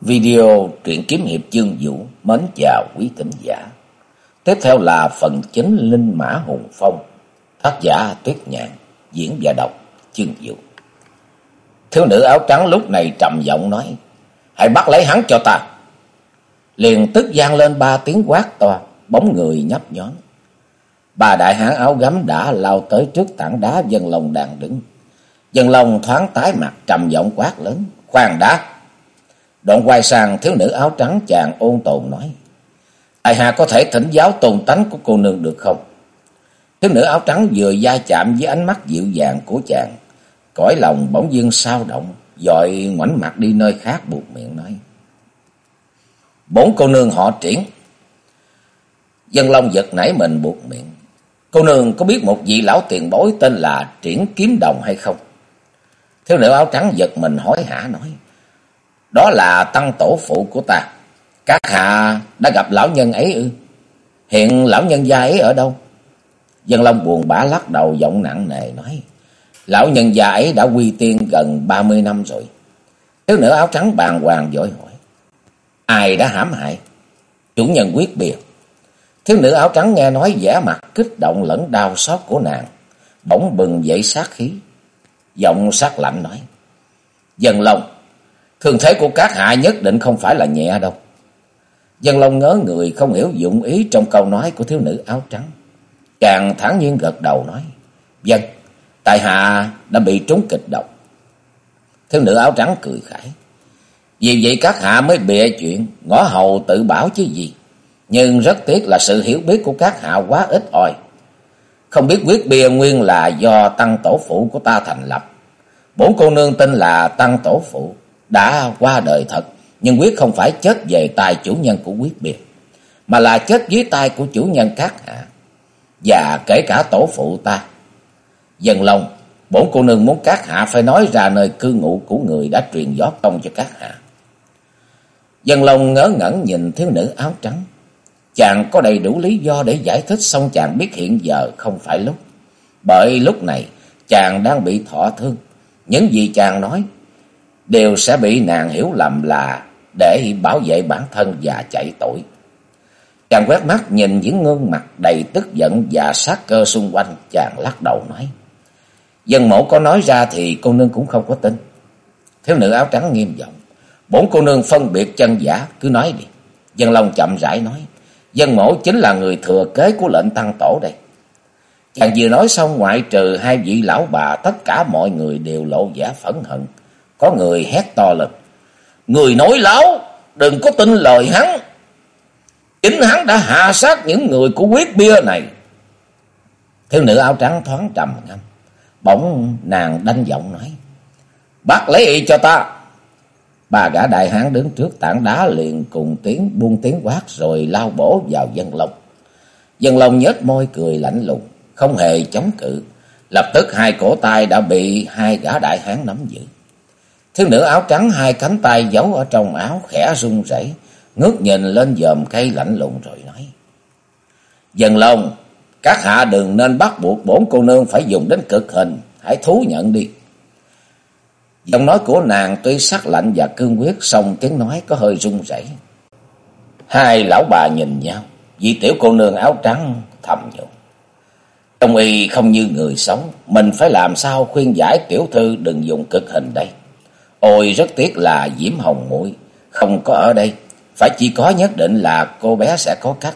Video truyện kiếm hiệp Dương vũ mến chào quý thính giả. Tiếp theo là phần chính Linh Mã Hùng Phong, tác giả Tuyết Nhạn, diễn và đọc Dương vũ. Thiếu nữ áo trắng lúc này trầm giọng nói, hãy bắt lấy hắn cho ta. Liền tức gian lên ba tiếng quát to, bóng người nhấp nhón. Bà đại hán áo gấm đã lao tới trước tảng đá dân lòng đang đứng. Dân lòng thoáng tái mặt trầm giọng quát lớn, khoan đã. Đoạn quay sang thiếu nữ áo trắng chàng ôn tồn nói. Ai hà có thể thỉnh giáo tồn tánh của cô nương được không? Thiếu nữ áo trắng vừa da chạm với ánh mắt dịu dàng của chàng. Cõi lòng bỗng dưng sao động, dội ngoảnh mặt đi nơi khác buộc miệng nói. Bốn cô nương họ triển. Dân Long giật nảy mình buộc miệng. Cô nương có biết một vị lão tiền bối tên là Triển Kiếm Đồng hay không? Thiếu nữ áo trắng giật mình hỏi hả nói. Đó là tăng tổ phụ của ta. Các hạ đã gặp lão nhân ấy ư? Hiện lão nhân gia ấy ở đâu? Dân Long buồn bã lắc đầu, giọng nặng nề nói. Lão nhân gia ấy đã quy tiên gần ba mươi năm rồi. Thiếu nữ áo trắng bàn hoàng dội hỏi. Ai đã hãm hại? Chủ nhân quyết biệt. Thiếu nữ áo trắng nghe nói vẻ mặt kích động lẫn đau xót của nàng. Bỗng bừng dậy sát khí. Giọng sắc lạnh nói. Dân Long Thường thế của các hạ nhất định không phải là nhẹ đâu. Dân Long ngớ người không hiểu dụng ý trong câu nói của thiếu nữ áo trắng. Chàng thản nhiên gật đầu nói. Dân, tại hạ đã bị trúng kịch độc. Thiếu nữ áo trắng cười khải. Vì vậy các hạ mới bịa chuyện, ngõ hầu tự bảo chứ gì. Nhưng rất tiếc là sự hiểu biết của các hạ quá ít ỏi. Không biết quyết bia nguyên là do tăng tổ phụ của ta thành lập. Bốn cô nương tên là tăng tổ phụ đã qua đời thật, nhưng quyết không phải chết về tay chủ nhân của quyết biệt, mà là chết dưới tay của chủ nhân các hạ, và kể cả tổ phụ ta. Dần lòng, bổn cô nương muốn các hạ phải nói ra nơi cư ngụ của người đã truyền gió công cho các hạ. Dân lòng ngớ ngẩn nhìn thiếu nữ áo trắng. Chàng có đầy đủ lý do để giải thích xong chàng biết hiện giờ không phải lúc. Bởi lúc này chàng đang bị thọ thương. Những gì chàng nói đều sẽ bị nàng hiểu lầm là để bảo vệ bản thân và chạy tội. Chàng quét mắt nhìn những gương mặt đầy tức giận và sát cơ xung quanh, chàng lắc đầu nói. Dân mẫu có nói ra thì cô nương cũng không có tin. Thiếu nữ áo trắng nghiêm giọng. Bốn cô nương phân biệt chân giả, cứ nói đi. Dân Long chậm rãi nói. Dân mẫu chính là người thừa kế của lệnh tăng tổ đây. Chàng vừa nói xong ngoại trừ hai vị lão bà, tất cả mọi người đều lộ vẻ phẫn hận. Có người hét to lên. Người nói láo, đừng có tin lời hắn. Chính hắn đã hạ sát những người của quyết bia này. Thiếu nữ áo trắng thoáng trầm ngâm. Bỗng nàng đanh giọng nói. Bắt lấy y cho ta. Bà gã đại hán đứng trước tảng đá liền cùng tiếng buông tiếng quát rồi lao bổ vào dân lòng. Dân lòng nhếch môi cười lạnh lùng, không hề chống cự. Lập tức hai cổ tay đã bị hai gã đại hán nắm giữ. Thiếu nữ áo trắng hai cánh tay giấu ở trong áo khẽ run rẩy, ngước nhìn lên dòm cây lạnh lùng rồi nói: "Dần lòng các hạ đừng nên bắt buộc bốn cô nương phải dùng đến cực hình, hãy thú nhận đi." Giọng nói của nàng tuy sắc lạnh và cương quyết, song tiếng nói có hơi run rẩy. Hai lão bà nhìn nhau, vị tiểu cô nương áo trắng thầm nhủ. Trong y không như người sống, mình phải làm sao khuyên giải tiểu thư đừng dùng cực hình đây. Ôi rất tiếc là Diễm Hồng muội không có ở đây, phải chỉ có nhất định là cô bé sẽ có cách.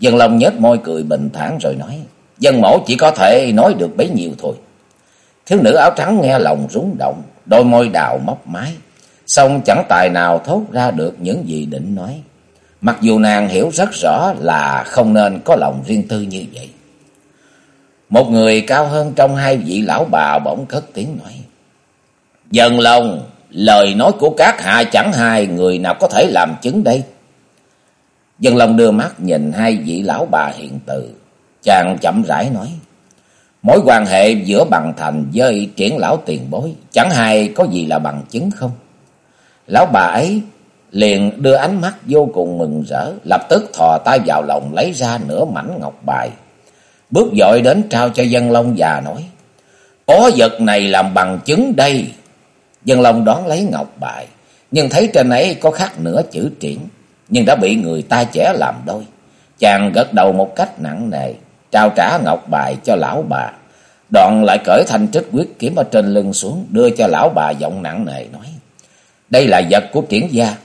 Dân Long nhếch môi cười bình thản rồi nói, dân mẫu chỉ có thể nói được bấy nhiêu thôi. Thiếu nữ áo trắng nghe lòng rúng động, đôi môi đào móc mái, xong chẳng tài nào thốt ra được những gì định nói. Mặc dù nàng hiểu rất rõ là không nên có lòng riêng tư như vậy. Một người cao hơn trong hai vị lão bà bỗng cất tiếng nói. Dần lòng, lời nói của các hạ chẳng hai người nào có thể làm chứng đây. Dân lòng đưa mắt nhìn hai vị lão bà hiện từ. Chàng chậm rãi nói. Mối quan hệ giữa bằng thành với triển lão tiền bối. Chẳng hay có gì là bằng chứng không? Lão bà ấy liền đưa ánh mắt vô cùng mừng rỡ. Lập tức thò tay vào lòng lấy ra nửa mảnh ngọc bài. Bước dội đến trao cho dân long già nói. Có vật này làm bằng chứng đây. Dân Long đón lấy ngọc bài, nhưng thấy trên ấy có khắc nửa chữ triển, nhưng đã bị người ta chẻ làm đôi. Chàng gật đầu một cách nặng nề, trao trả ngọc bài cho lão bà. Đoạn lại cởi thanh trích quyết kiếm ở trên lưng xuống, đưa cho lão bà giọng nặng nề nói. Đây là vật của triển gia.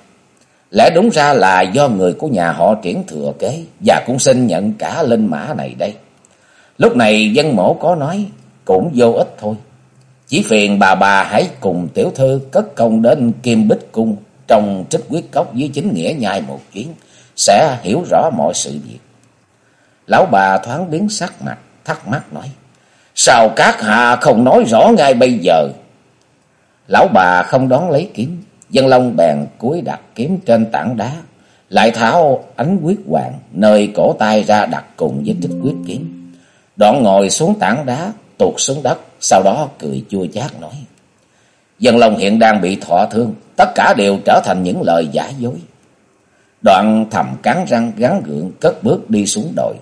Lẽ đúng ra là do người của nhà họ triển thừa kế, và cũng xin nhận cả linh mã này đây. Lúc này dân mổ có nói, cũng vô ích thôi. Chỉ phiền bà bà hãy cùng tiểu thư cất công đến Kim Bích Cung trong trích quyết cốc dưới chính nghĩa nhai một chuyến, sẽ hiểu rõ mọi sự việc. Lão bà thoáng biến sắc mặt, thắc mắc nói, sao các hạ không nói rõ ngay bây giờ? Lão bà không đón lấy kiếm, dân long bèn cúi đặt kiếm trên tảng đá, lại tháo ánh quyết hoàng nơi cổ tay ra đặt cùng với trích quyết kiếm. Đoạn ngồi xuống tảng đá, tuột xuống đất, sau đó cười chua chát nói. Dân Long hiện đang bị thọ thương, tất cả đều trở thành những lời giả dối. Đoạn thầm cắn răng gắn gượng cất bước đi xuống đồi.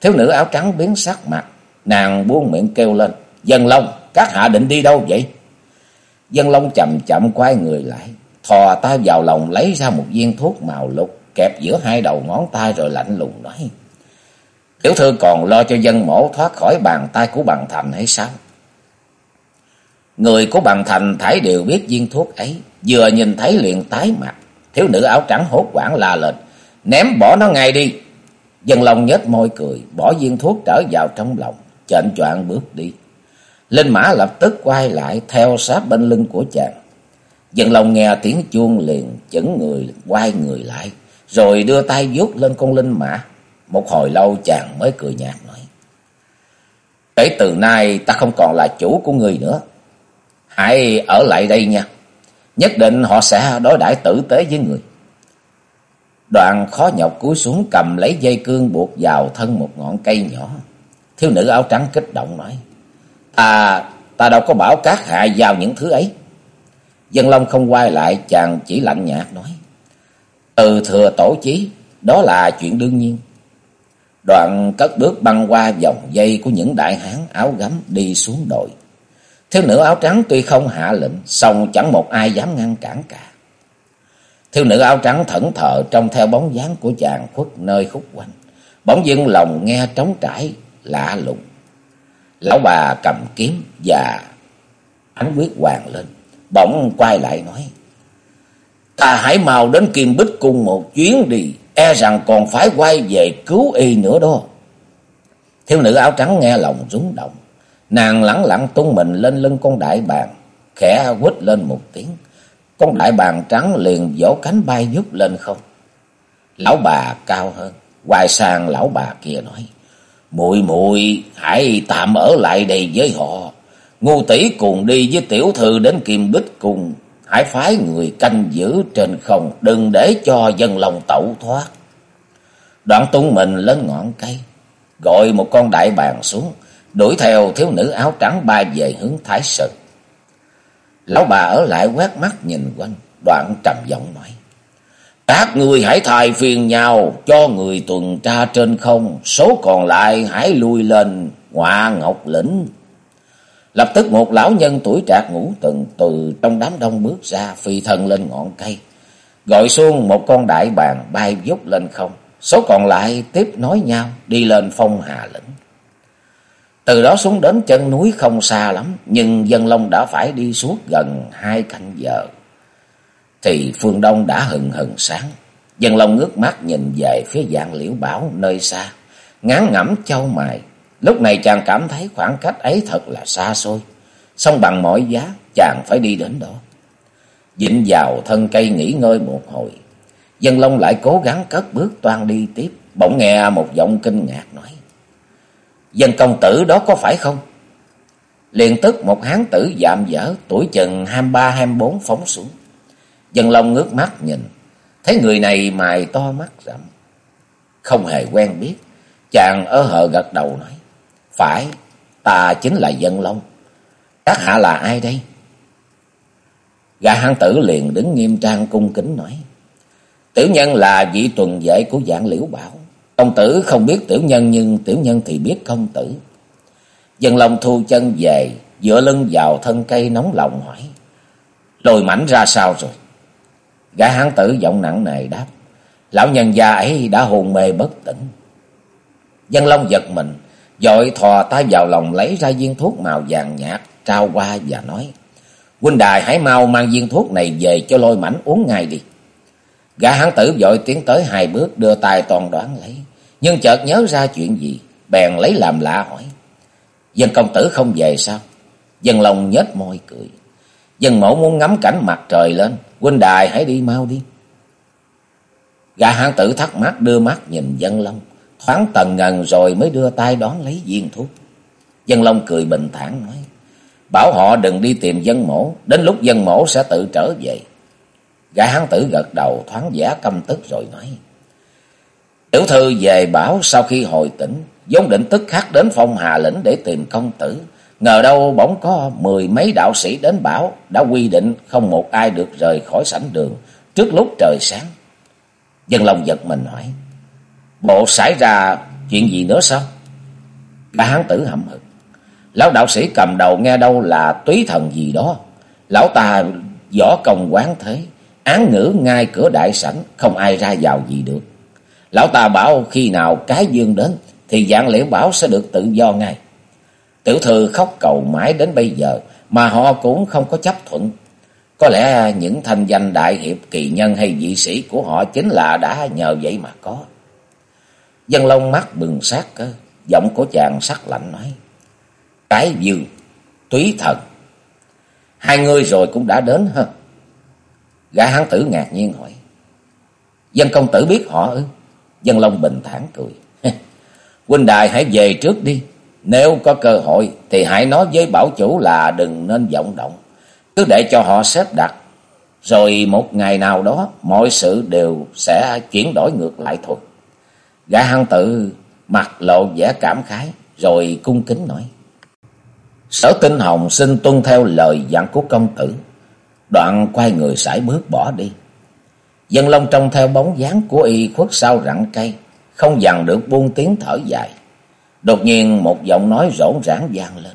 Thiếu nữ áo trắng biến sắc mặt, nàng buông miệng kêu lên. Dân Long, các hạ định đi đâu vậy? Dân Long chậm chậm quay người lại, thò tay vào lòng lấy ra một viên thuốc màu lục, kẹp giữa hai đầu ngón tay rồi lạnh lùng nói. Tiểu thư còn lo cho dân mổ thoát khỏi bàn tay của bằng thành hay sao? Người của bằng thành thải đều biết viên thuốc ấy, vừa nhìn thấy liền tái mặt. Thiếu nữ áo trắng hốt quảng la lên, ném bỏ nó ngay đi. Dân lòng nhếch môi cười, bỏ viên thuốc trở vào trong lòng, chệnh choạng bước đi. Linh mã lập tức quay lại theo sát bên lưng của chàng. Dân lòng nghe tiếng chuông liền chững người quay người lại, rồi đưa tay vuốt lên con linh mã. Một hồi lâu chàng mới cười nhạt nói. Kể từ nay ta không còn là chủ của người nữa. Hãy ở lại đây nha. Nhất định họ sẽ đối đãi tử tế với người. Đoạn khó nhọc cúi xuống cầm lấy dây cương buộc vào thân một ngọn cây nhỏ. Thiếu nữ áo trắng kích động nói. Ta, ta đâu có bảo các hạ vào những thứ ấy. Dân Long không quay lại chàng chỉ lạnh nhạt nói. Từ thừa tổ chí, đó là chuyện đương nhiên. Đoạn cất bước băng qua vòng dây của những đại hán áo gấm đi xuống đội. Thiếu nữ áo trắng tuy không hạ lệnh, song chẳng một ai dám ngăn cản cả. Thiếu nữ áo trắng thẫn thờ trông theo bóng dáng của chàng khuất nơi khúc quanh. Bỗng dưng lòng nghe trống trải, lạ lùng. Lão bà cầm kiếm và ánh quyết hoàng lên. Bỗng quay lại nói. Ta hãy mau đến Kim Bích Cung một chuyến đi. E rằng còn phải quay về cứu y nữa đó. Thiếu nữ áo trắng nghe lòng rúng động. Nàng lẳng lặng tung mình lên lưng con đại bàng, khẽ quýt lên một tiếng. Con đại bàng trắng liền vỗ cánh bay giúp lên không. Lão bà cao hơn, quay sang lão bà kia nói. Mùi mùi hãy tạm ở lại đây với họ. Ngô tỷ cùng đi với tiểu thư đến Kim Bích cùng. Hãy phái người canh giữ trên không, đừng để cho dân lòng tẩu thoát. Đoạn tung mình lên ngọn cây, gọi một con đại bàng xuống, đuổi theo thiếu nữ áo trắng bay về hướng Thái sự. Lão bà ở lại quét mắt nhìn quanh, đoạn trầm giọng nói. Các người hãy thay phiền nhau cho người tuần tra trên không, số còn lại hãy lui lên ngọa ngọc lĩnh. Lập tức một lão nhân tuổi trạc ngủ từng từ trong đám đông bước ra phi thân lên ngọn cây. Gọi xuống một con đại bàng bay vút lên không. Số còn lại tiếp nói nhau đi lên phong hà lĩnh. Từ đó xuống đến chân núi không xa lắm, nhưng dân long đã phải đi suốt gần hai canh giờ. Thì phương đông đã hừng hừng sáng. Dân long ngước mắt nhìn về phía dạng liễu bảo nơi xa, ngán ngẩm châu mài. Lúc này chàng cảm thấy khoảng cách ấy thật là xa xôi. Xong bằng mọi giá, chàng phải đi đến đó. Dịnh vào thân cây nghỉ ngơi một hồi. Dân Long lại cố gắng cất bước toan đi tiếp. Bỗng nghe một giọng kinh ngạc nói. Dân công tử đó có phải không? Liền tức một hán tử dạm dở, tuổi chừng hai ba hai bốn phóng xuống. Dân Long ngước mắt nhìn, thấy người này mày to mắt rậm. Không hề quen biết, chàng ơ hờ gật đầu nói. Phải, ta chính là Dân Long. Các hạ là ai đây? Gã hán tử liền đứng nghiêm trang cung kính nói. Tiểu nhân là vị tuần vệ của dạng liễu bảo. Công tử không biết tiểu nhân nhưng tiểu nhân thì biết công tử. Dân long thu chân về, dựa lưng vào thân cây nóng lòng hỏi. Lồi mảnh ra sao rồi? Gã hán tử giọng nặng nề đáp. Lão nhân già ấy đã hôn mê bất tỉnh. Dân Long giật mình, dội thò tay vào lòng lấy ra viên thuốc màu vàng nhạt, trao qua và nói. Huynh đài hãy mau mang viên thuốc này về cho lôi mảnh uống ngay đi. Gã hán tử dội tiến tới hai bước đưa tay toàn đoán lấy. Nhưng chợt nhớ ra chuyện gì, bèn lấy làm lạ hỏi. Dân công tử không về sao? Dân Long nhếch môi cười. Dân mẫu muốn ngắm cảnh mặt trời lên, huynh đài hãy đi mau đi. Gã hán tử thắc mắc đưa mắt nhìn dân Long, thoáng tần ngần rồi mới đưa tay đón lấy viên thuốc. Dân Long cười bình thản nói, bảo họ đừng đi tìm dân mổ, đến lúc dân mổ sẽ tự trở về. Gã hán tử gật đầu thoáng giả căm tức rồi nói, Tiểu thư về bảo sau khi hồi tỉnh, vốn định tức khắc đến phong hà lĩnh để tìm công tử. Ngờ đâu bỗng có mười mấy đạo sĩ đến bảo, đã quy định không một ai được rời khỏi sảnh đường trước lúc trời sáng. Dân long giật mình hỏi, bộ xảy ra chuyện gì nữa sao? Bà hán tử hậm hực. Lão đạo sĩ cầm đầu nghe đâu là túy thần gì đó. Lão ta võ công quán thế, án ngữ ngay cửa đại sảnh, không ai ra vào gì được. Lão ta bảo khi nào cái dương đến, thì dạng liễu bảo sẽ được tự do ngay. Tiểu thư khóc cầu mãi đến bây giờ, mà họ cũng không có chấp thuận. Có lẽ những thanh danh đại hiệp kỳ nhân hay vị sĩ của họ chính là đã nhờ vậy mà có. Dân Long mắt bừng sát cơ, giọng của chàng sắc lạnh nói. Cái dương, túy thần. Hai người rồi cũng đã đến hả? Gã hán tử ngạc nhiên hỏi. Dân công tử biết họ ư? Dân Long bình thản cười. Huynh đài hãy về trước đi. Nếu có cơ hội thì hãy nói với bảo chủ là đừng nên vọng động. Cứ để cho họ xếp đặt. Rồi một ngày nào đó mọi sự đều sẽ chuyển đổi ngược lại thôi. Gã hăng tự mặt lộ vẻ cảm khái rồi cung kính nói. Sở tinh hồng xin tuân theo lời dặn của công tử. Đoạn quay người sải bước bỏ đi. Dân Long trông theo bóng dáng của y khuất sau rặng cây, không dằn được buông tiếng thở dài. Đột nhiên một giọng nói rỗn rãng vang lên.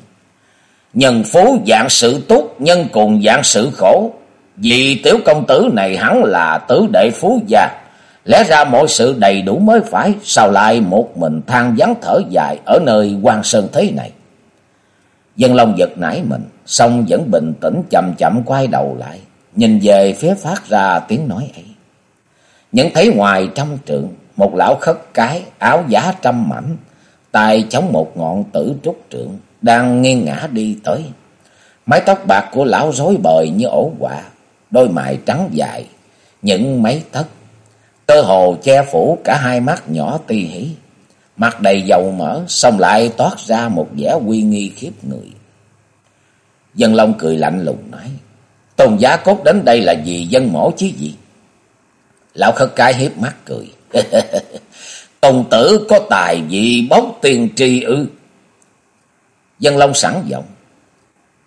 Nhân phú dạng sự tốt, nhân cùng dạng sự khổ. Vì tiểu công tử này hắn là tứ đệ phú gia. Lẽ ra mọi sự đầy đủ mới phải, sao lại một mình than vắng thở dài ở nơi quan sơn thế này. Dân Long giật nảy mình, xong vẫn bình tĩnh chậm chậm quay đầu lại, nhìn về phía phát ra tiếng nói ấy. Nhận thấy ngoài trăm trượng, một lão khất cái, áo giá trăm mảnh, tay chống một ngọn tử trúc trượng, đang nghiêng ngã đi tới. Mái tóc bạc của lão rối bời như ổ quả, đôi mày trắng dài, những mấy tấc, cơ hồ che phủ cả hai mắt nhỏ ti hí. Mặt đầy dầu mỡ, xong lại toát ra một vẻ uy nghi khiếp người. Dân Long cười lạnh lùng nói, Tôn giá cốt đến đây là vì dân mổ chứ gì? Lão khất cái hiếp mắt cười. tôn tử có tài gì bóng tiền tri ư? Dân Long sẵn giọng.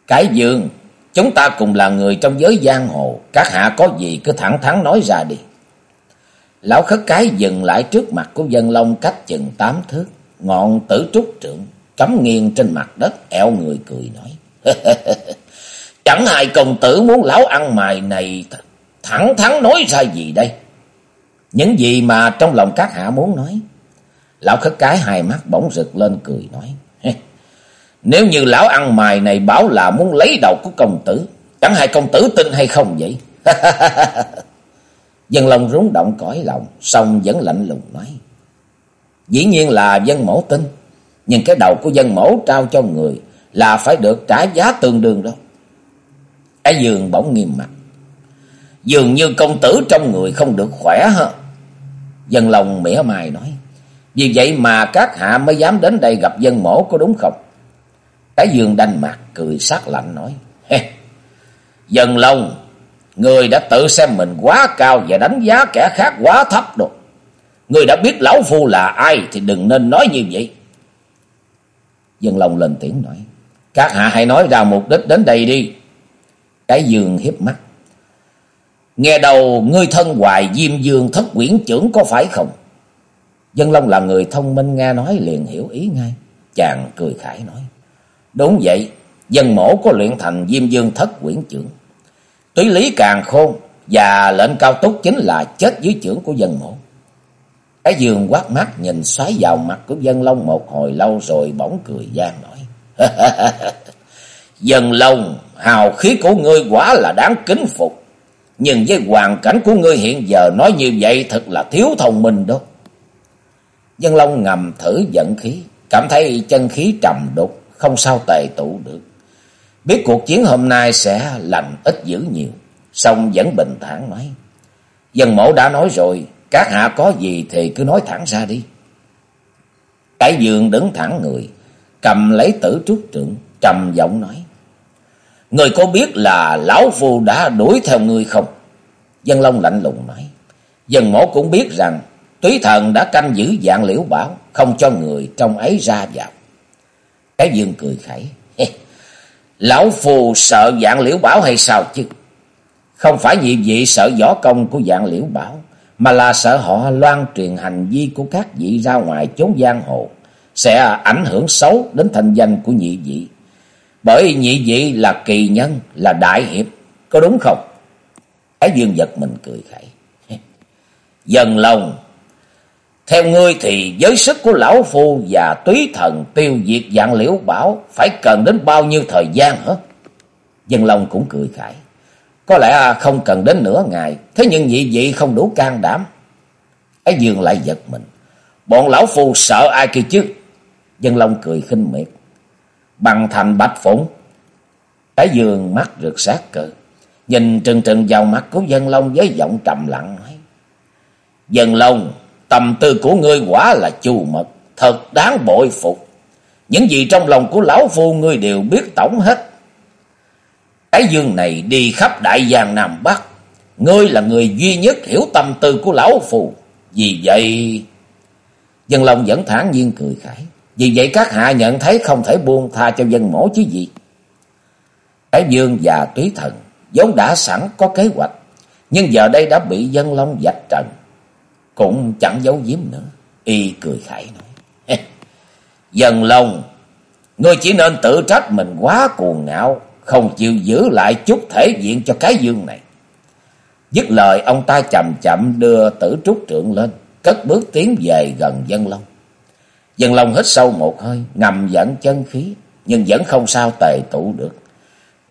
Cái dương, chúng ta cùng là người trong giới giang hồ. Các hạ có gì cứ thẳng thắn nói ra đi. Lão khất cái dừng lại trước mặt của dân Long cách chừng tám thước. Ngọn tử trúc trượng, cắm nghiêng trên mặt đất, eo người cười nói. Chẳng ai công tử muốn lão ăn mài này thẳng thắn nói ra gì đây? Những gì mà trong lòng các hạ muốn nói. Lão khất cái hai mắt bỗng rực lên cười nói. Nếu như lão ăn mài này bảo là muốn lấy đầu của công tử. Chẳng hay công tử tin hay không vậy? dân lòng rúng động cõi lòng. Xong vẫn lạnh lùng nói. Dĩ nhiên là dân mổ tin. Nhưng cái đầu của dân mổ trao cho người là phải được trả giá tương đương đó. Cái giường bỗng nghiêm mặt. Dường như công tử trong người không được khỏe hả? Dân lòng mỉa mai nói. Vì vậy mà các hạ mới dám đến đây gặp dân mổ có đúng không? Cái dương đanh mặt cười sắc lạnh nói. Dân lòng, người đã tự xem mình quá cao và đánh giá kẻ khác quá thấp rồi. Người đã biết lão phu là ai thì đừng nên nói như vậy. Dân lòng lên tiếng nói. Các hạ hãy nói ra mục đích đến đây đi. Cái dương hiếp mắt. Nghe đầu ngươi thân hoài diêm dương thất quyển trưởng có phải không? Dân Long là người thông minh nghe nói liền hiểu ý ngay. Chàng cười khải nói. Đúng vậy, dân mổ có luyện thành diêm dương thất quyển trưởng. Túy lý càng khôn, Và lệnh cao túc chính là chết dưới chưởng của dân mộ. Cái giường quát mắt nhìn xoáy vào mặt của dân long một hồi lâu rồi bỗng cười gian nói. Dân long, hào khí của ngươi quả là đáng kính phục. Nhưng với hoàn cảnh của ngươi hiện giờ nói như vậy thật là thiếu thông minh đó. Dân long ngầm thử giận khí, cảm thấy chân khí trầm đục, không sao tề tụ được. Biết cuộc chiến hôm nay sẽ lành ít dữ nhiều, song vẫn bình thản nói. Dân mẫu đã nói rồi, các hạ có gì thì cứ nói thẳng ra đi. Cái giường đứng thẳng người, cầm lấy tử trúc trượng, trầm giọng nói. Người có biết là lão phu đã đuổi theo người không? Dân Long lạnh lùng nói. Dân mổ cũng biết rằng túy thần đã canh giữ dạng liễu bảo, không cho người trong ấy ra vào. Cái dương cười khẩy. Lão phù sợ dạng liễu bảo hay sao chứ? Không phải vì vị sợ võ công của dạng liễu bảo, mà là sợ họ loan truyền hành vi của các vị ra ngoài chốn giang hồ, sẽ ảnh hưởng xấu đến thành danh của nhị vị. Bởi nhị vị là kỳ nhân, là đại hiệp, có đúng không? Cái dương giật mình cười khẩy. Dần lòng, theo ngươi thì giới sức của lão phu và túy thần tiêu diệt dạng liễu bảo phải cần đến bao nhiêu thời gian hả? Dân Long cũng cười khải. Có lẽ à, không cần đến nửa ngày, thế nhưng nhị vị không đủ can đảm. Cái dương lại giật mình. Bọn lão phu sợ ai kia chứ? Dân Long cười khinh miệt. Bằng thành bạch phụng. Cái dương mắt rực sát cờ. Nhìn trừng trừng vào mặt của Dân Long với giọng trầm lặng nói. Dân Long, tâm tư của ngươi quả là chu mật, thật đáng bội phục. Những gì trong lòng của lão phu ngươi đều biết tổng hết. Cái dương này đi khắp đại giang Nam Bắc. Ngươi là người duy nhất hiểu tâm tư của lão phù. Vì vậy... Dân Long vẫn thản nhiên cười khải. Vì vậy các hạ nhận thấy không thể buông tha cho dân mổ chứ gì. Cái dương và túy thần vốn đã sẵn có kế hoạch. Nhưng giờ đây đã bị dân Long dạch trần. Cũng chẳng giấu giếm nữa. Y cười khải nói. dần Long, ngươi chỉ nên tự trách mình quá cuồng ngạo không chịu giữ lại chút thể diện cho cái dương này. Dứt lời ông ta chậm chậm đưa tử trúc trượng lên, cất bước tiến về gần dân long. Dân long hít sâu một hơi, ngầm dẫn chân khí, nhưng vẫn không sao tề tụ được.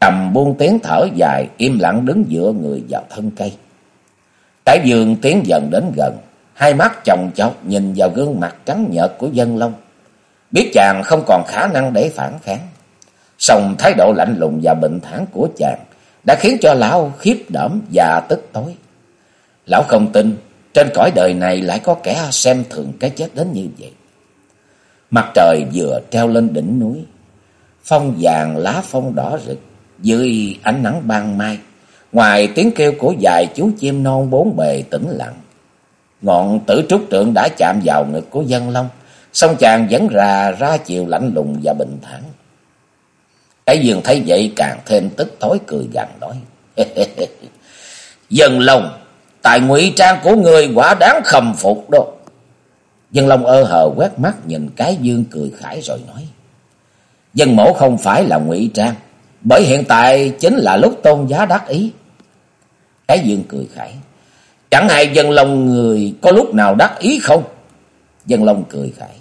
Cầm buông tiếng thở dài, im lặng đứng dựa người vào thân cây. Cái dương tiến dần đến gần, hai mắt chồng chọc nhìn vào gương mặt trắng nhợt của dân long. Biết chàng không còn khả năng để phản kháng. Song thái độ lạnh lùng và bình thản của chàng đã khiến cho lão khiếp đảm và tức tối. Lão không tin trên cõi đời này lại có kẻ xem thường cái chết đến như vậy. Mặt trời vừa treo lên đỉnh núi, phong vàng lá phong đỏ rực dưới ánh nắng ban mai. Ngoài tiếng kêu của vài chú chim non bốn bề tĩnh lặng. Ngọn tử trúc trượng đã chạm vào ngực của dân long, song chàng vẫn ra ra chiều lạnh lùng và bình thản. Cái dương thấy vậy càng thêm tức tối cười gằn nói. Dân Long, tài ngụy trang của người quả đáng khâm phục đó. Dân Long ơ hờ quét mắt nhìn cái dương cười khải rồi nói. Dân mẫu không phải là ngụy trang, bởi hiện tại chính là lúc tôn giá đắc ý. Cái dương cười khải. Chẳng hay dân Long người có lúc nào đắc ý không? Dân Long cười khải.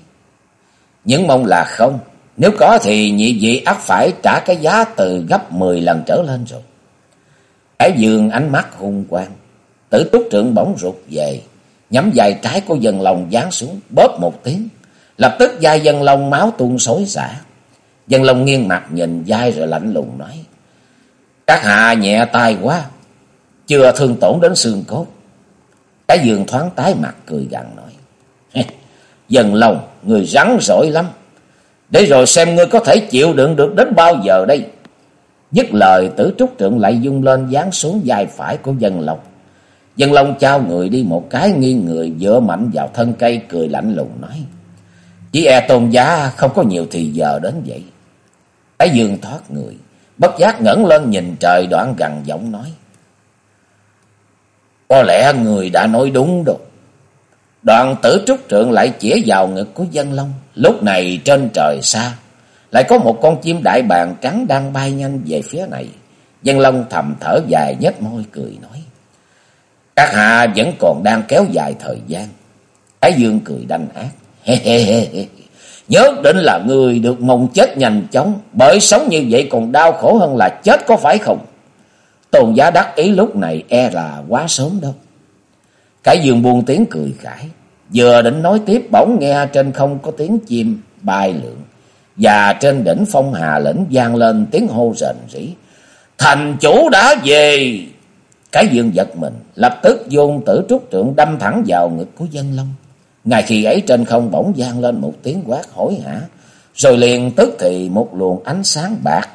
Những mong là không. Nếu có thì nhị vị ắt phải trả cái giá từ gấp 10 lần trở lên rồi. Cái giường ánh mắt hung quang. Tử túc trượng bỗng rụt về. Nhắm dài trái của dân lòng giáng xuống. Bóp một tiếng. Lập tức dai dân lòng máu tuôn xối xả. Dân lòng nghiêng mặt nhìn, dai rồi lạnh lùng nói. Các hạ nhẹ tay quá. Chưa thương tổn đến xương cốt. Cái giường thoáng tái mặt cười gằn nói. dần lòng người rắn rỗi lắm. Để rồi xem ngươi có thể chịu đựng được đến bao giờ đây. Dứt lời tử trúc trượng lại dung lên dán xuống dài phải của dân lòng. Dân long trao người đi một cái nghiêng người dựa mạnh vào thân cây cười lạnh lùng nói. Chỉ e tôn giá không có nhiều thì giờ đến vậy. Cái dương thoát người, bất giác ngẩng lên nhìn trời đoạn gần giọng nói. Có lẽ người đã nói đúng rồi. Đoạn tử trúc trượng lại chĩa vào ngực của dân long. Lúc này trên trời xa, lại có một con chim đại bàng trắng đang bay nhanh về phía này. Dân long thầm thở dài nhếch môi cười nói. Các hạ vẫn còn đang kéo dài thời gian. Thái Dương cười đanh ác. Nhất định là người được mong chết nhanh chóng. Bởi sống như vậy còn đau khổ hơn là chết có phải không? Tôn giá đắc ý lúc này e là quá sớm đâu. Cái dương buông tiếng cười khải. Vừa định nói tiếp, bỗng nghe trên không có tiếng chim bay lượn. Và trên đỉnh phong hà lĩnh vang lên tiếng hô rền rỉ. Thành chủ đã về. Cái dương giật mình. Lập tức dùng tử trúc trượng đâm thẳng vào ngực của dân long. Ngay khi ấy trên không bỗng vang lên một tiếng quát hối hả. Rồi liền tức thì một luồng ánh sáng bạc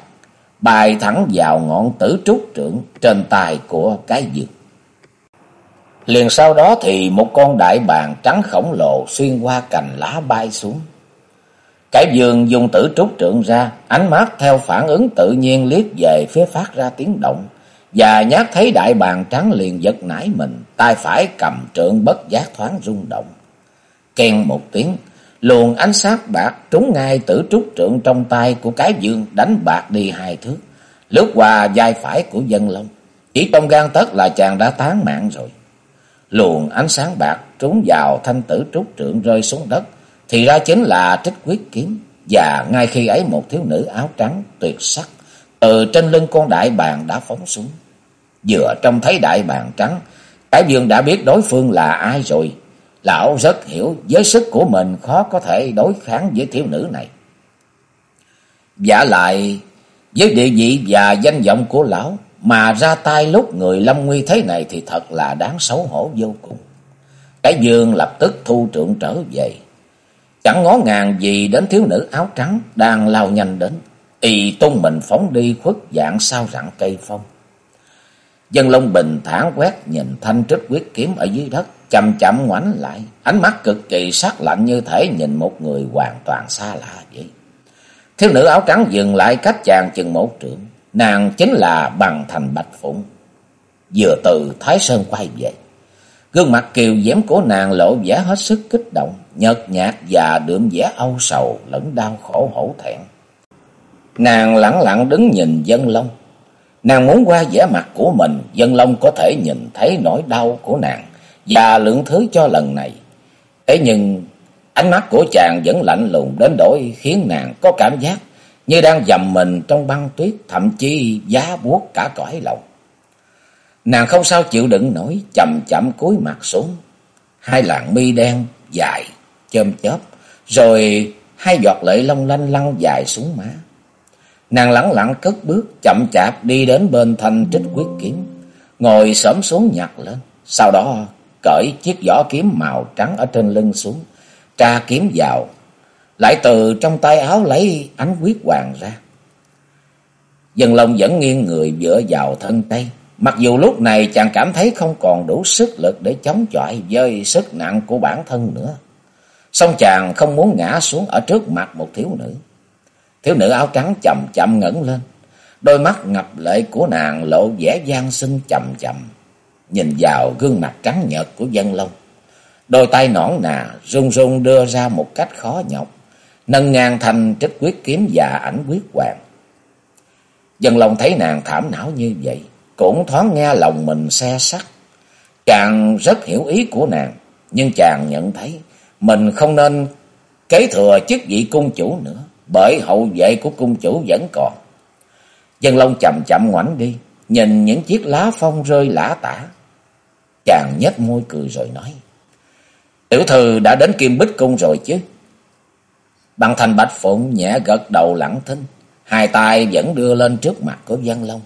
bay thẳng vào ngọn tử trúc trưởng trên tay của cái dược. Liền sau đó thì một con đại bàng trắng khổng lồ xuyên qua cành lá bay xuống. Cái dương dùng tử trúc trượng ra, ánh mắt theo phản ứng tự nhiên liếc về phía phát ra tiếng động. Và nhát thấy đại bàng trắng liền giật nảy mình, tay phải cầm trượng bất giác thoáng rung động. Kèn một tiếng, luồng ánh sát bạc trúng ngay tử trúc trượng trong tay của cái dương đánh bạc đi hai thước, lướt qua vai phải của dân long. Chỉ trong gan tất là chàng đã tán mạng rồi. Luồng ánh sáng bạc trúng vào thanh tử trúc trượng rơi xuống đất, thì ra chính là trích quyết kiếm. Và ngay khi ấy một thiếu nữ áo trắng tuyệt sắc từ trên lưng con đại bàng đã phóng xuống. Vừa trông thấy đại bàng trắng, cái dương đã biết đối phương là ai rồi. Lão rất hiểu giới sức của mình khó có thể đối kháng với thiếu nữ này. Giả lại với địa vị và danh vọng của lão mà ra tay lúc người lâm nguy thế này thì thật là đáng xấu hổ vô cùng. Cái dương lập tức thu trượng trở về. Chẳng ngó ngàng gì đến thiếu nữ áo trắng đang lao nhanh đến. Y tung mình phóng đi khuất dạng sau rặng cây phong. Dân Long bình thản quét nhìn thanh trích quyết kiếm ở dưới đất, chậm chậm ngoảnh lại, ánh mắt cực kỳ sắc lạnh như thể nhìn một người hoàn toàn xa lạ vậy. Thiếu nữ áo trắng dừng lại cách chàng chừng một trượng, nàng chính là bằng thành bạch phụng. Vừa từ Thái Sơn quay về, gương mặt kiều diễm của nàng lộ vẻ hết sức kích động, nhợt nhạt và đượm vẻ âu sầu lẫn đau khổ hổ thẹn. Nàng lặng lặng đứng nhìn dân long, Nàng muốn qua vẻ mặt của mình, dân long có thể nhìn thấy nỗi đau của nàng và lượng thứ cho lần này. Thế nhưng ánh mắt của chàng vẫn lạnh lùng đến đổi khiến nàng có cảm giác như đang dầm mình trong băng tuyết, thậm chí giá buốt cả cõi lòng. Nàng không sao chịu đựng nổi, chậm chậm cúi mặt xuống. Hai làn mi đen dài, chôm chớp, rồi hai giọt lệ long lanh lăn dài xuống má. Nàng lẳng lặng cất bước, chậm chạp đi đến bên thanh trích quyết kiếm, ngồi xổm xuống nhặt lên, sau đó cởi chiếc vỏ kiếm màu trắng ở trên lưng xuống, tra kiếm vào, lại từ trong tay áo lấy ánh quyết hoàng ra. Dân Long vẫn nghiêng người dựa vào thân tay, mặc dù lúc này chàng cảm thấy không còn đủ sức lực để chống chọi với sức nặng của bản thân nữa. Song chàng không muốn ngã xuống ở trước mặt một thiếu nữ. Thiếu nữ áo trắng chậm chậm ngẩng lên. Đôi mắt ngập lệ của nàng lộ vẻ gian sinh chậm chậm. Nhìn vào gương mặt trắng nhợt của dân long. Đôi tay nõn nà run run đưa ra một cách khó nhọc. Nâng ngang thành trích quyết kiếm và ảnh quyết hoàng. Dân long thấy nàng thảm não như vậy. Cũng thoáng nghe lòng mình xe sắt. Chàng rất hiểu ý của nàng. Nhưng chàng nhận thấy mình không nên kế thừa chức vị cung chủ nữa bởi hậu vệ của cung chủ vẫn còn. Dân Long chậm chậm ngoảnh đi, nhìn những chiếc lá phong rơi lã tả. Chàng nhếch môi cười rồi nói, Tiểu thư đã đến Kim Bích Cung rồi chứ? Bằng thành bạch phụng nhẹ gật đầu lặng thinh, hai tay vẫn đưa lên trước mặt của Dân Long.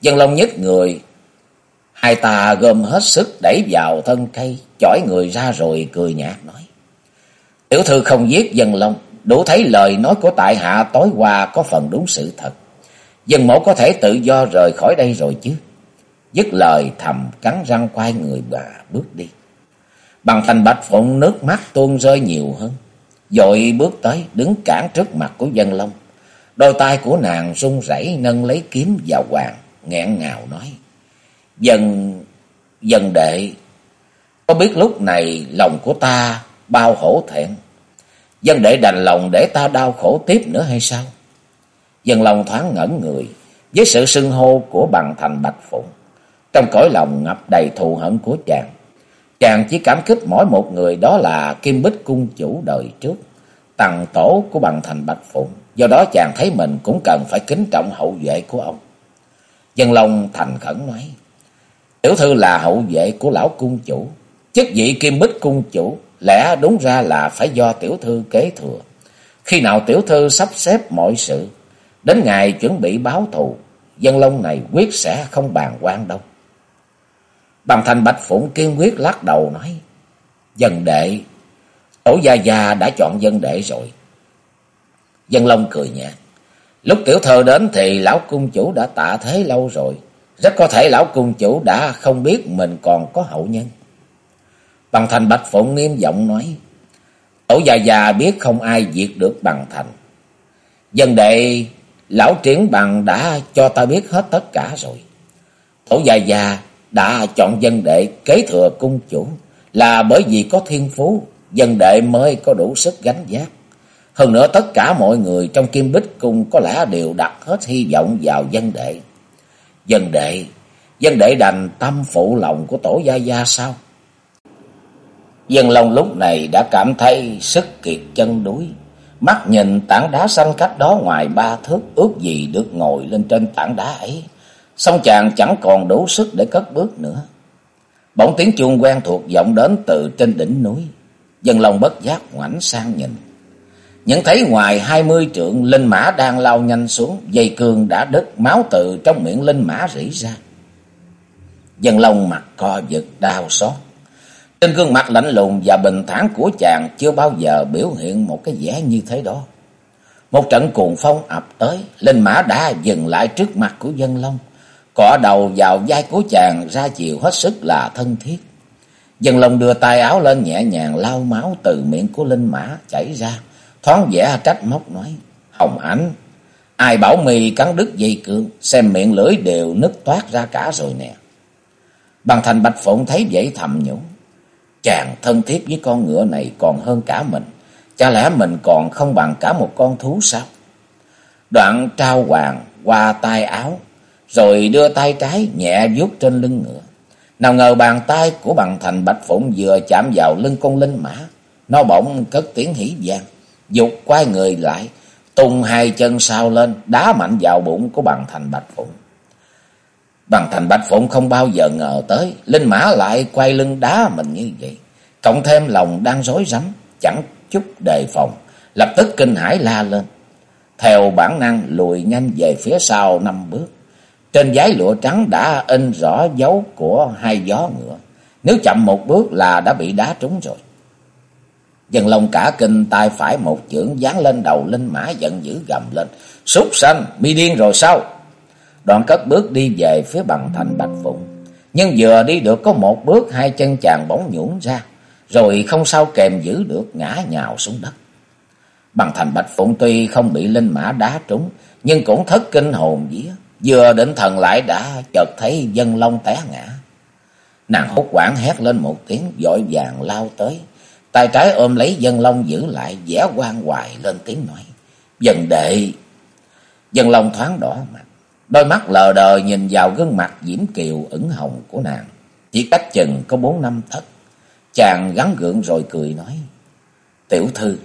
Dân Long nhất người, hai tà gom hết sức đẩy vào thân cây, chỏi người ra rồi cười nhạt nói. Tiểu thư không giết Dân Long, đủ thấy lời nói của tại hạ tối qua có phần đúng sự thật. Dân mẫu có thể tự do rời khỏi đây rồi chứ. Dứt lời thầm cắn răng quay người bà bước đi. Bằng thành bạch phụng nước mắt tuôn rơi nhiều hơn. Dội bước tới đứng cản trước mặt của dân long. Đôi tay của nàng run rẩy nâng lấy kiếm vào hoàng, nghẹn ngào nói. Dân, dân đệ, có biết lúc này lòng của ta bao hổ thẹn Dân đệ đành lòng để ta đau khổ tiếp nữa hay sao? Dân lòng thoáng ngẩn người với sự sưng hô của bằng thành bạch phụng. Trong cõi lòng ngập đầy thù hận của chàng. Chàng chỉ cảm kích mỗi một người đó là Kim Bích Cung chủ đời trước. Tầng tổ của bằng thành Bạch Phụng. Do đó chàng thấy mình cũng cần phải kính trọng hậu vệ của ông. Dân Long thành khẩn nói. Tiểu thư là hậu vệ của lão cung chủ. Chức vị Kim Bích Cung chủ lẽ đúng ra là phải do tiểu thư kế thừa. Khi nào tiểu thư sắp xếp mọi sự, đến ngày chuẩn bị báo thù, dân long này quyết sẽ không bàn quan đâu. Bằng thành Bạch Phụng kiên quyết lắc đầu nói, dân đệ, tổ gia gia đã chọn dân đệ rồi. Dân long cười nhạt, lúc tiểu thơ đến thì lão cung chủ đã tạ thế lâu rồi, rất có thể lão cung chủ đã không biết mình còn có hậu nhân. Bằng thành Bạch Phụng nghiêm giọng nói, Tổ già già biết không ai diệt được bằng thành. Dân đệ, lão triển bằng đã cho ta biết hết tất cả rồi. Tổ già già đã chọn dân đệ kế thừa cung chủ là bởi vì có thiên phú, dân đệ mới có đủ sức gánh giác. Hơn nữa tất cả mọi người trong kim bích cung có lẽ đều đặt hết hy vọng vào dân đệ. Dân đệ, dân đệ đành tâm phụ lòng của tổ gia gia sao? Dân Long lúc này đã cảm thấy sức kiệt chân đuối. Mắt nhìn tảng đá xanh cách đó ngoài ba thước ước gì được ngồi lên trên tảng đá ấy. Xong chàng chẳng còn đủ sức để cất bước nữa. Bỗng tiếng chuông quen thuộc vọng đến từ trên đỉnh núi. Dân Long bất giác ngoảnh sang nhìn. Nhận thấy ngoài hai mươi trượng linh mã đang lao nhanh xuống, dây cương đã đứt máu từ trong miệng linh mã rỉ ra. Dân Long mặt co giật đau xót. Trên gương mặt lạnh lùng và bình thản của chàng chưa bao giờ biểu hiện một cái vẻ như thế đó. Một trận cuồng phong ập tới, linh mã đã dừng lại trước mặt của dân long. Cọ đầu vào vai của chàng ra chiều hết sức là thân thiết. Dân lòng đưa tay áo lên nhẹ nhàng lau máu từ miệng của linh mã chảy ra. Thoáng vẻ trách móc nói, Hồng ảnh, ai bảo mì cắn đứt dây cương, xem miệng lưỡi đều nứt toát ra cả rồi nè. Bằng thành bạch phụng thấy vậy thầm nhủ. Chàng thân thiết với con ngựa này còn hơn cả mình. Chả lẽ mình còn không bằng cả một con thú sao? Đoạn trao hoàng qua tay áo. Rồi đưa tay trái nhẹ vuốt trên lưng ngựa. Nào ngờ bàn tay của bằng thành bạch phụng vừa chạm vào lưng con linh mã. Nó bỗng cất tiếng hỉ vang. Dục quay người lại. Tung hai chân sau lên. Đá mạnh vào bụng của bằng thành bạch phụng. Bằng thành Bạch Phụng không bao giờ ngờ tới, Linh Mã lại quay lưng đá mình như vậy. Cộng thêm lòng đang rối rắm, chẳng chút đề phòng, lập tức kinh hãi la lên. Theo bản năng lùi nhanh về phía sau năm bước. Trên giấy lụa trắng đã in rõ dấu của hai gió ngựa. Nếu chậm một bước là đã bị đá trúng rồi. Dân lòng cả kinh tay phải một chưởng dán lên đầu linh mã giận dữ gầm lên. Súc sanh, mi điên rồi sao? Đoạn cất bước đi về phía bằng thành Bạch Phụng. Nhưng vừa đi được có một bước hai chân chàng bỗng nhũn ra. Rồi không sao kèm giữ được ngã nhào xuống đất. Bằng thành Bạch Phụng tuy không bị linh mã đá trúng. Nhưng cũng thất kinh hồn vía. Vừa định thần lại đã chợt thấy dân long té ngã. Nàng hốt quảng hét lên một tiếng vội vàng lao tới. Tay trái ôm lấy dân long giữ lại vẻ quan hoài lên tiếng nói. Dân đệ. Dân long thoáng đỏ mặt. Đôi mắt lờ đờ nhìn vào gương mặt diễm kiều ửng hồng của nàng. Chỉ cách chừng có bốn năm thất. Chàng gắn gượng rồi cười nói. Tiểu thư,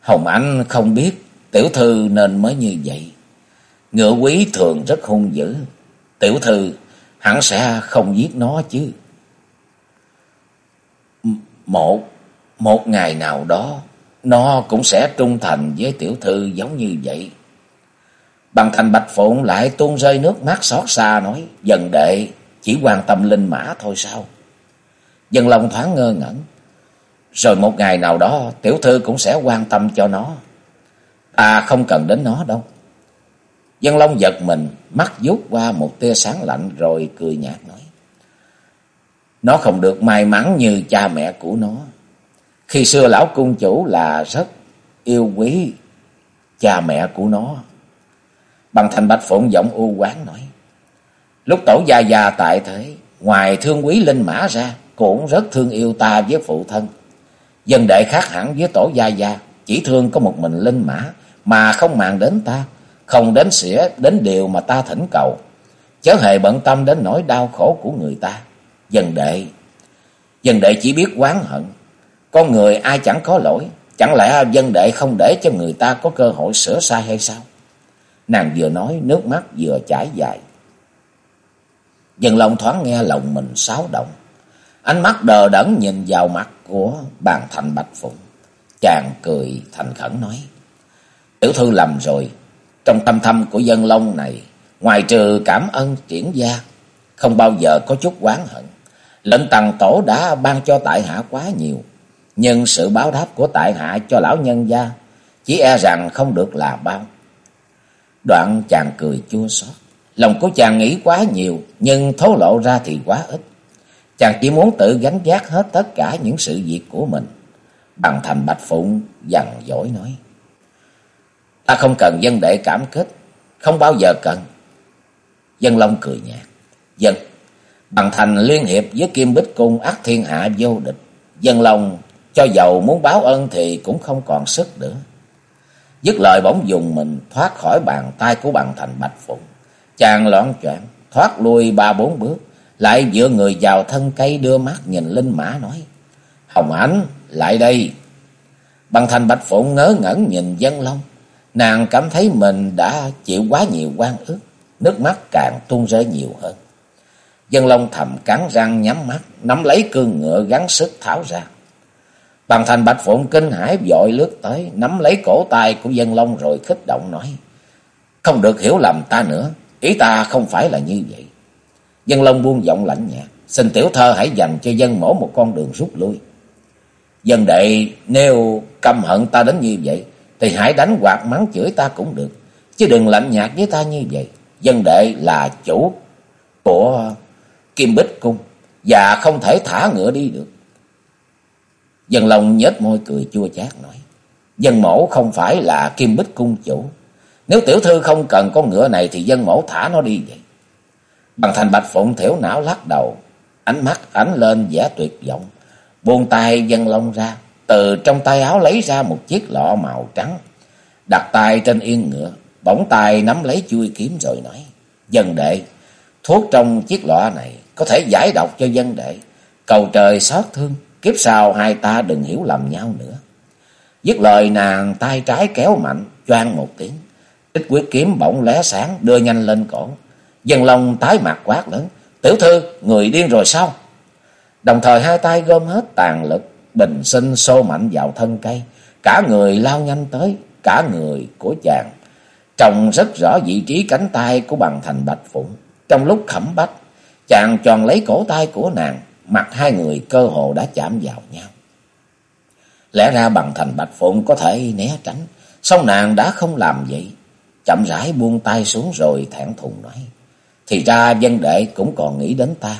Hồng Anh không biết tiểu thư nên mới như vậy. Ngựa quý thường rất hung dữ. Tiểu thư hẳn sẽ không giết nó chứ. Một, một ngày nào đó, nó cũng sẽ trung thành với tiểu thư giống như vậy. Bằng thành bạch phụng lại tuôn rơi nước mắt xót xa nói, dần đệ chỉ quan tâm linh mã thôi sao? Dân lòng thoáng ngơ ngẩn. Rồi một ngày nào đó tiểu thư cũng sẽ quan tâm cho nó. À không cần đến nó đâu. Dân Long giật mình, mắt rút qua một tia sáng lạnh rồi cười nhạt nói. Nó không được may mắn như cha mẹ của nó. Khi xưa lão cung chủ là rất yêu quý cha mẹ của nó. Bằng thành bạch phụng giọng u quán nói. Lúc tổ gia già tại thế, ngoài thương quý linh mã ra, cũng rất thương yêu ta với phụ thân. Dân đệ khác hẳn với tổ gia gia, chỉ thương có một mình linh mã, mà không màng đến ta, không đến xỉa đến điều mà ta thỉnh cầu. chớ hề bận tâm đến nỗi đau khổ của người ta. Dân đệ, dân đệ chỉ biết oán hận. Con người ai chẳng có lỗi, chẳng lẽ dân đệ không để cho người ta có cơ hội sửa sai hay sao? Nàng vừa nói nước mắt vừa chảy dài. Dân lòng thoáng nghe lòng mình xáo động. Ánh mắt đờ đẫn nhìn vào mặt của bàn thành Bạch Phụng. Chàng cười thành khẩn nói. Tiểu thư lầm rồi. Trong tâm thâm của dân long này, ngoài trừ cảm ơn triển gia, không bao giờ có chút oán hận. Lệnh tần tổ đã ban cho tại hạ quá nhiều. Nhưng sự báo đáp của tại hạ cho lão nhân gia, chỉ e rằng không được là bao. Đoạn chàng cười chua xót Lòng của chàng nghĩ quá nhiều, nhưng thố lộ ra thì quá ít. Chàng chỉ muốn tự gánh vác hết tất cả những sự việc của mình. Bằng thành bạch phụng dằn dỗi nói. Ta không cần dân đệ cảm kích, không bao giờ cần. Dân Long cười nhạt. Dân, bằng thành liên hiệp với Kim Bích Cung ác thiên hạ vô địch. Dân Long cho giàu muốn báo ơn thì cũng không còn sức nữa. Dứt lời bỗng dùng mình thoát khỏi bàn tay của bằng thành bạch phụng. Chàng loạn choạng thoát lui ba bốn bước, lại dựa người vào thân cây đưa mắt nhìn Linh Mã nói. Hồng Ánh, lại đây. Bằng thành bạch phụng ngớ ngẩn nhìn dân long. Nàng cảm thấy mình đã chịu quá nhiều quan ức, nước mắt càng tuôn rơi nhiều hơn. Dân long thầm cắn răng nhắm mắt, nắm lấy cương ngựa gắng sức tháo ra. Bàn thành bạch phụng kinh hãi vội lướt tới, nắm lấy cổ tay của dân long rồi khích động nói. Không được hiểu lầm ta nữa, ý ta không phải là như vậy. Dân long buông giọng lạnh nhạt, xin tiểu thơ hãy dành cho dân mổ một con đường rút lui. Dân đệ nếu căm hận ta đến như vậy, thì hãy đánh quạt mắng chửi ta cũng được. Chứ đừng lạnh nhạt với ta như vậy. Dân đệ là chủ của Kim Bích Cung, và không thể thả ngựa đi được. Dân Long nhếch môi cười chua chát nói. Dân mẫu không phải là kim bích cung chủ. Nếu tiểu thư không cần con ngựa này thì dân mẫu thả nó đi vậy. Bằng thành bạch phụng thiểu não lắc đầu. Ánh mắt ánh lên vẻ tuyệt vọng. Buông tay dân long ra. Từ trong tay áo lấy ra một chiếc lọ màu trắng. Đặt tay trên yên ngựa. Bỗng tay nắm lấy chui kiếm rồi nói. Dân đệ, thuốc trong chiếc lọ này có thể giải độc cho dân đệ. Cầu trời xót thương kiếp sau hai ta đừng hiểu lầm nhau nữa. Dứt lời nàng tay trái kéo mạnh, choang một tiếng. Tích quyết kiếm bỗng lóe sáng, đưa nhanh lên cổ. Dân Long tái mặt quát lớn. Tiểu thư, người điên rồi sao? Đồng thời hai tay gom hết tàn lực, bình sinh xô mạnh vào thân cây. Cả người lao nhanh tới, cả người của chàng. Trông rất rõ vị trí cánh tay của bằng thành bạch phụng. Trong lúc khẩm bách, chàng tròn lấy cổ tay của nàng, mặt hai người cơ hồ đã chạm vào nhau. Lẽ ra bằng thành bạch phụng có thể né tránh, song nàng đã không làm vậy. Chậm rãi buông tay xuống rồi thản thùng nói. Thì ra dân đệ cũng còn nghĩ đến ta.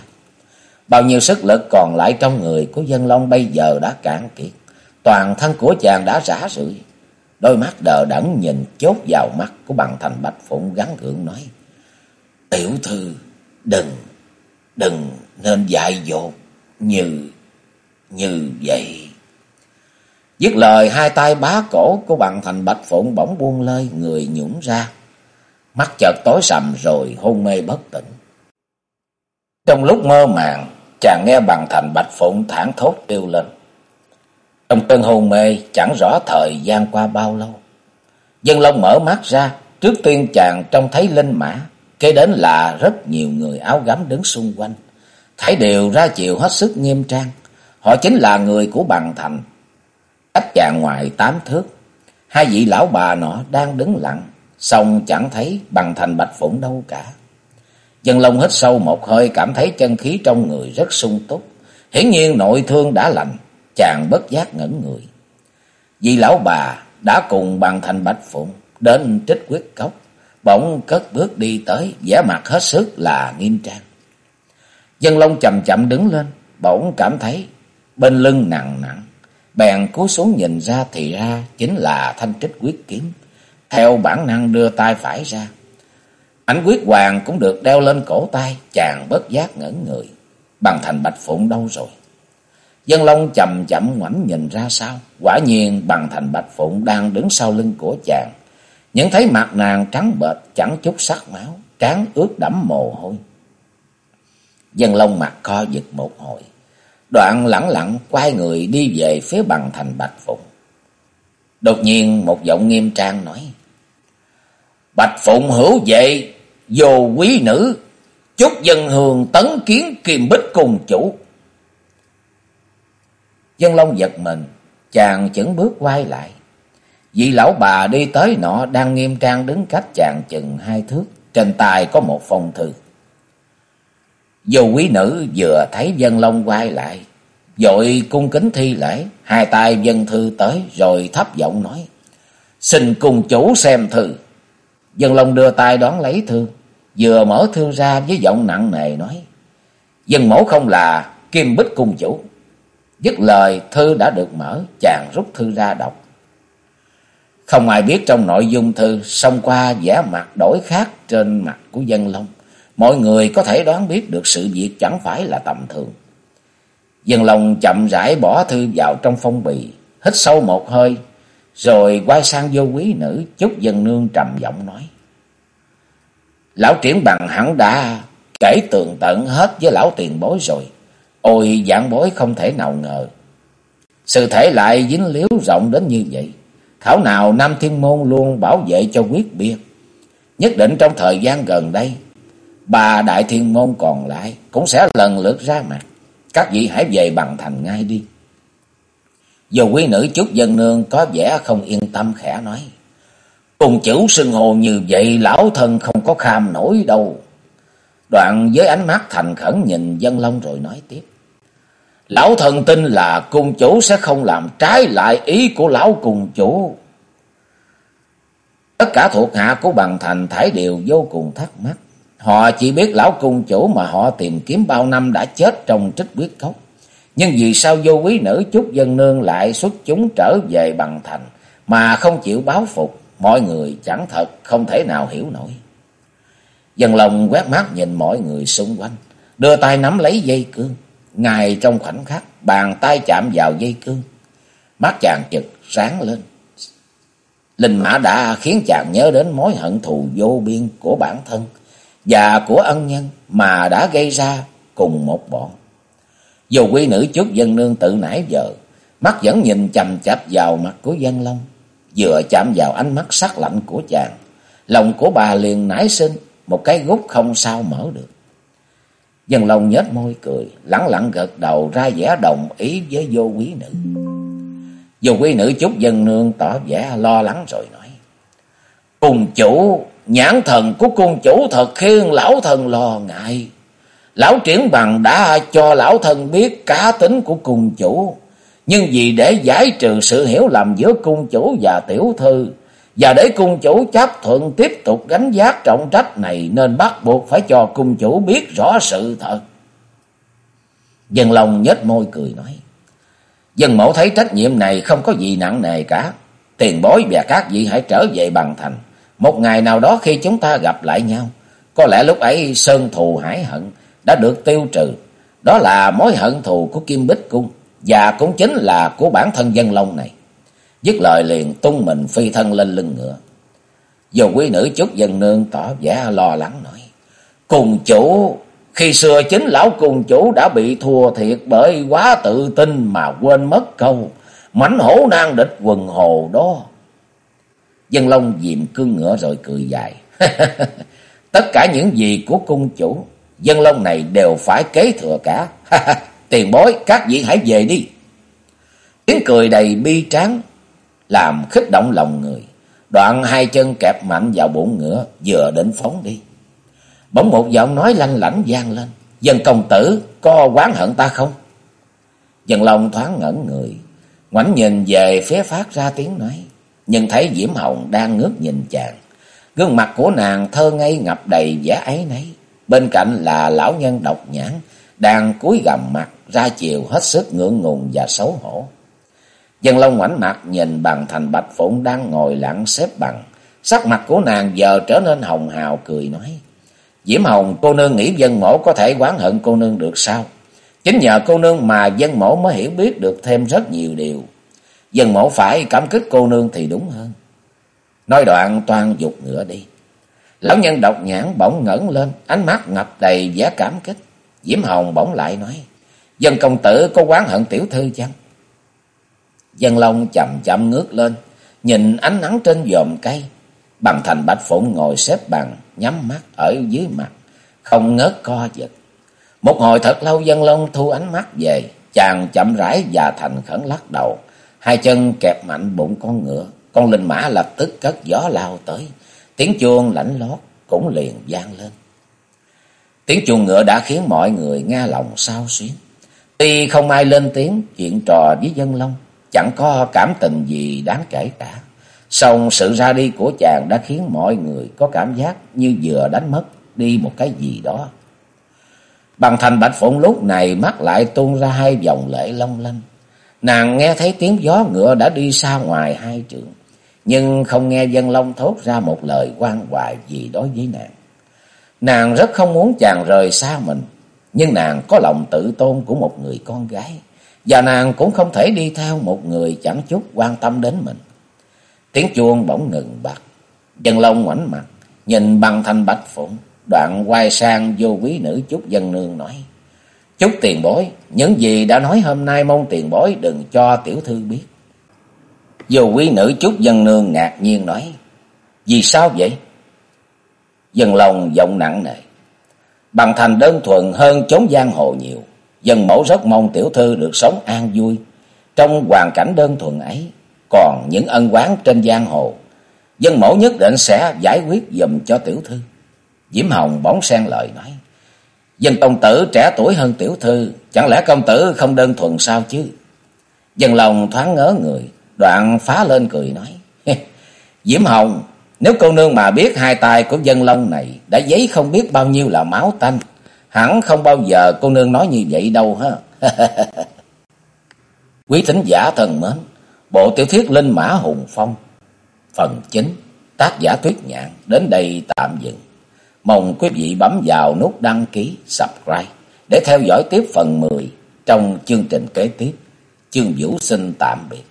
Bao nhiêu sức lực còn lại trong người của dân long bây giờ đã cạn kiệt. Toàn thân của chàng đã rã rượi. Đôi mắt đờ đẫn nhìn chốt vào mắt của bằng thành bạch phụng gắn gượng nói. Tiểu thư, đừng, đừng nên dại dột như, như vậy. Dứt lời hai tay bá cổ của bằng thành bạch phụng bỗng buông lơi người nhũng ra. Mắt chợt tối sầm rồi hôn mê bất tỉnh. Trong lúc mơ màng, chàng nghe bằng thành bạch phụng thẳng thốt kêu lên. Trong cơn hôn mê chẳng rõ thời gian qua bao lâu. Dân Long mở mắt ra, trước tiên chàng trông thấy linh mã, kế đến là rất nhiều người áo gấm đứng xung quanh. thấy đều ra chiều hết sức nghiêm trang. Họ chính là người của bằng thành. Cách chàng ngoài tám thước. Hai vị lão bà nọ đang đứng lặng. Xong chẳng thấy bằng thành bạch phụng đâu cả. Dân Long hít sâu một hơi cảm thấy chân khí trong người rất sung túc. Hiển nhiên nội thương đã lành. Chàng bất giác ngẩn người. vì lão bà đã cùng bằng thành bạch phụng đến trích quyết cốc. Bỗng cất bước đi tới, vẻ mặt hết sức là nghiêm trang. Dân Long chậm chậm đứng lên, bỗng cảm thấy bên lưng nặng nặng. Bèn cúi xuống nhìn ra thì ra chính là thanh trích quyết kiếm. Theo bản năng đưa tay phải ra. Ảnh quyết hoàng cũng được đeo lên cổ tay, chàng bất giác ngẩn người. Bằng thành bạch phụng đâu rồi? Dân Long chậm chậm ngoảnh nhìn ra sau. Quả nhiên bằng thành bạch phụng đang đứng sau lưng của chàng. Những thấy mặt nàng trắng bệch chẳng chút sắc máu. trán ướt đẫm mồ hôi. Dân Long mặt co giật một hồi. Đoạn lẳng lặng quay người đi về phía bằng thành Bạch Phụng. Đột nhiên một giọng nghiêm trang nói. Bạch Phụng hữu vệ, vô quý nữ, chúc dân hương tấn kiến kiềm bích cùng chủ. Dân Long giật mình, chàng chững bước quay lại. Vị lão bà đi tới nọ đang nghiêm trang đứng cách chàng chừng hai thước, trên tay có một phong thư. Dù quý nữ vừa thấy dân long quay lại, dội cung kính thi lễ, hai tay dân thư tới rồi thấp giọng nói. Xin cùng chủ xem thư. Dân long đưa tay đón lấy thư, vừa mở thư ra với giọng nặng nề nói. Dân mẫu không là kim bích cung chủ. Dứt lời thư đã được mở, chàng rút thư ra đọc. Không ai biết trong nội dung thư, xông qua vẻ mặt đổi khác trên mặt của dân long. Mọi người có thể đoán biết được sự việc chẳng phải là tầm thường. Dân long chậm rãi bỏ thư vào trong phong bì, hít sâu một hơi, rồi quay sang vô quý nữ, chúc dân nương trầm giọng nói. Lão triển bằng hẳn đã kể tường tận hết với lão tiền bối rồi. Ôi dạng bối không thể nào ngờ. Sự thể lại dính liếu rộng đến như vậy. Thảo nào Nam Thiên Môn luôn bảo vệ cho quyết biệt. Nhất định trong thời gian gần đây, bà Đại Thiên Môn còn lại cũng sẽ lần lượt ra mặt. Các vị hãy về bằng thành ngay đi. Dù quý nữ chút dân nương có vẻ không yên tâm khẽ nói. Cùng chữ sưng hồ như vậy lão thân không có kham nổi đâu. Đoạn với ánh mắt thành khẩn nhìn dân long rồi nói tiếp. Lão thần tin là cung chủ sẽ không làm trái lại ý của lão cung chủ. Tất cả thuộc hạ của bằng thành thải đều vô cùng thắc mắc. Họ chỉ biết lão cung chủ mà họ tìm kiếm bao năm đã chết trong trích quyết cốc. Nhưng vì sao vô quý nữ chút dân nương lại xuất chúng trở về bằng thành mà không chịu báo phục, mọi người chẳng thật không thể nào hiểu nổi. Dân lòng quét mắt nhìn mọi người xung quanh, đưa tay nắm lấy dây cương. Ngài trong khoảnh khắc, bàn tay chạm vào dây cương. Mắt chàng chực sáng lên. Linh mã đã khiến chàng nhớ đến mối hận thù vô biên của bản thân và của ân nhân mà đã gây ra cùng một bọn. Dù quy nữ chút dân nương tự nãy giờ, mắt vẫn nhìn chầm chập vào mặt của dân long, vừa chạm vào ánh mắt sắc lạnh của chàng. Lòng của bà liền nảy sinh một cái gút không sao mở được. Dân lòng nhếch môi cười, lẳng lặng gật đầu ra vẻ đồng ý với vô quý nữ. Vô quý nữ chút dân nương tỏ vẻ lo lắng rồi nói. Cùng chủ, nhãn thần của cung chủ thật khiến lão thần lo ngại. Lão triển bằng đã cho lão thần biết cá tính của cung chủ. Nhưng vì để giải trừ sự hiểu lầm giữa cung chủ và tiểu thư, và để cung chủ chấp thuận tiếp tục gánh giác trọng trách này nên bắt buộc phải cho cung chủ biết rõ sự thật. Dân lòng nhếch môi cười nói. Dân mẫu thấy trách nhiệm này không có gì nặng nề cả. Tiền bối và các vị hãy trở về bằng thành. Một ngày nào đó khi chúng ta gặp lại nhau, có lẽ lúc ấy sơn thù hải hận đã được tiêu trừ. Đó là mối hận thù của Kim Bích Cung và cũng chính là của bản thân dân long này. Dứt lời liền tung mình phi thân lên lưng ngựa. Dù quý nữ chút dân nương tỏ vẻ lo lắng nói. Cùng chủ, khi xưa chính lão cùng chủ đã bị thua thiệt bởi quá tự tin mà quên mất câu. Mảnh hổ nan địch quần hồ đó. Dân Long dìm cương ngựa rồi cười dài. Tất cả những gì của cung chủ, dân Long này đều phải kế thừa cả. Tiền bối, các vị hãy về đi. Tiếng cười đầy bi tráng làm khích động lòng người. Đoạn hai chân kẹp mạnh vào bụng ngựa, vừa định phóng đi. Bỗng một giọng nói lanh lảnh vang lên. Dân công tử, có quán hận ta không? Dân lòng thoáng ngẩn người, ngoảnh nhìn về phía phát ra tiếng nói. Nhưng thấy Diễm Hồng đang ngước nhìn chàng. Gương mặt của nàng thơ ngây ngập đầy vẻ ấy nấy. Bên cạnh là lão nhân độc nhãn, đang cúi gầm mặt ra chiều hết sức ngượng ngùng và xấu hổ. Dân Long ngoảnh mặt nhìn bằng thành Bạch Phụng đang ngồi lặng xếp bằng. Sắc mặt của nàng giờ trở nên hồng hào cười nói. Diễm Hồng cô nương nghĩ dân mổ có thể quán hận cô nương được sao? Chính nhờ cô nương mà dân mổ mới hiểu biết được thêm rất nhiều điều. Dân mổ phải cảm kích cô nương thì đúng hơn. Nói đoạn toan dục ngựa đi. Lão nhân độc nhãn bỗng ngẩn lên, ánh mắt ngập đầy vẻ cảm kích. Diễm Hồng bỗng lại nói, dân công tử có quán hận tiểu thư chăng? Dân Long chậm chậm ngước lên, nhìn ánh nắng trên dòm cây. Bằng thành bạch phụng ngồi xếp bằng, nhắm mắt ở dưới mặt, không ngớt co giật. Một hồi thật lâu Dân Long thu ánh mắt về, chàng chậm rãi và thành khẩn lắc đầu. Hai chân kẹp mạnh bụng con ngựa, con linh mã lập tức cất gió lao tới. Tiếng chuông lãnh lót cũng liền vang lên. Tiếng chuông ngựa đã khiến mọi người nghe lòng sao xuyến. Tuy không ai lên tiếng chuyện trò với dân long, chẳng có cảm tình gì đáng kể cả. Song sự ra đi của chàng đã khiến mọi người có cảm giác như vừa đánh mất đi một cái gì đó. Bằng thành bạch phụng lúc này mắt lại tuôn ra hai dòng lệ long lanh. Nàng nghe thấy tiếng gió ngựa đã đi xa ngoài hai trường nhưng không nghe dân long thốt ra một lời quan hoài gì đối với nàng. Nàng rất không muốn chàng rời xa mình, nhưng nàng có lòng tự tôn của một người con gái, và nàng cũng không thể đi theo một người chẳng chút quan tâm đến mình. Tiếng chuông bỗng ngừng bặt, dân long ngoảnh mặt, nhìn bằng thanh bạch phụng, đoạn quay sang vô quý nữ chút dân nương nói. Chút tiền bối, những gì đã nói hôm nay mong tiền bối đừng cho tiểu thư biết. Vô quý nữ chút dân nương ngạc nhiên nói. Vì sao vậy? Dân lòng giọng nặng nề. Bằng thành đơn thuần hơn chốn giang hồ nhiều. Dân mẫu rất mong tiểu thư được sống an vui. Trong hoàn cảnh đơn thuần ấy. Còn những ân quán trên giang hồ. Dân mẫu nhất định sẽ giải quyết dùm cho tiểu thư. Diễm Hồng bóng sen lời nói. Dân công tử trẻ tuổi hơn tiểu thư. Chẳng lẽ công tử không đơn thuần sao chứ? Dân lòng thoáng ngớ người. Đoạn phá lên cười nói. Diễm Hồng, nếu cô nương mà biết hai tay của dân long này đã giấy không biết bao nhiêu là máu tanh, hẳn không bao giờ cô nương nói như vậy đâu ha. Quý thính giả thần mến, bộ tiểu thuyết Linh Mã Hùng Phong, phần chính, tác giả Tuyết Nhạn đến đây tạm dừng. Mong quý vị bấm vào nút đăng ký, subscribe để theo dõi tiếp phần 10 trong chương trình kế tiếp. Chương Vũ xin tạm biệt.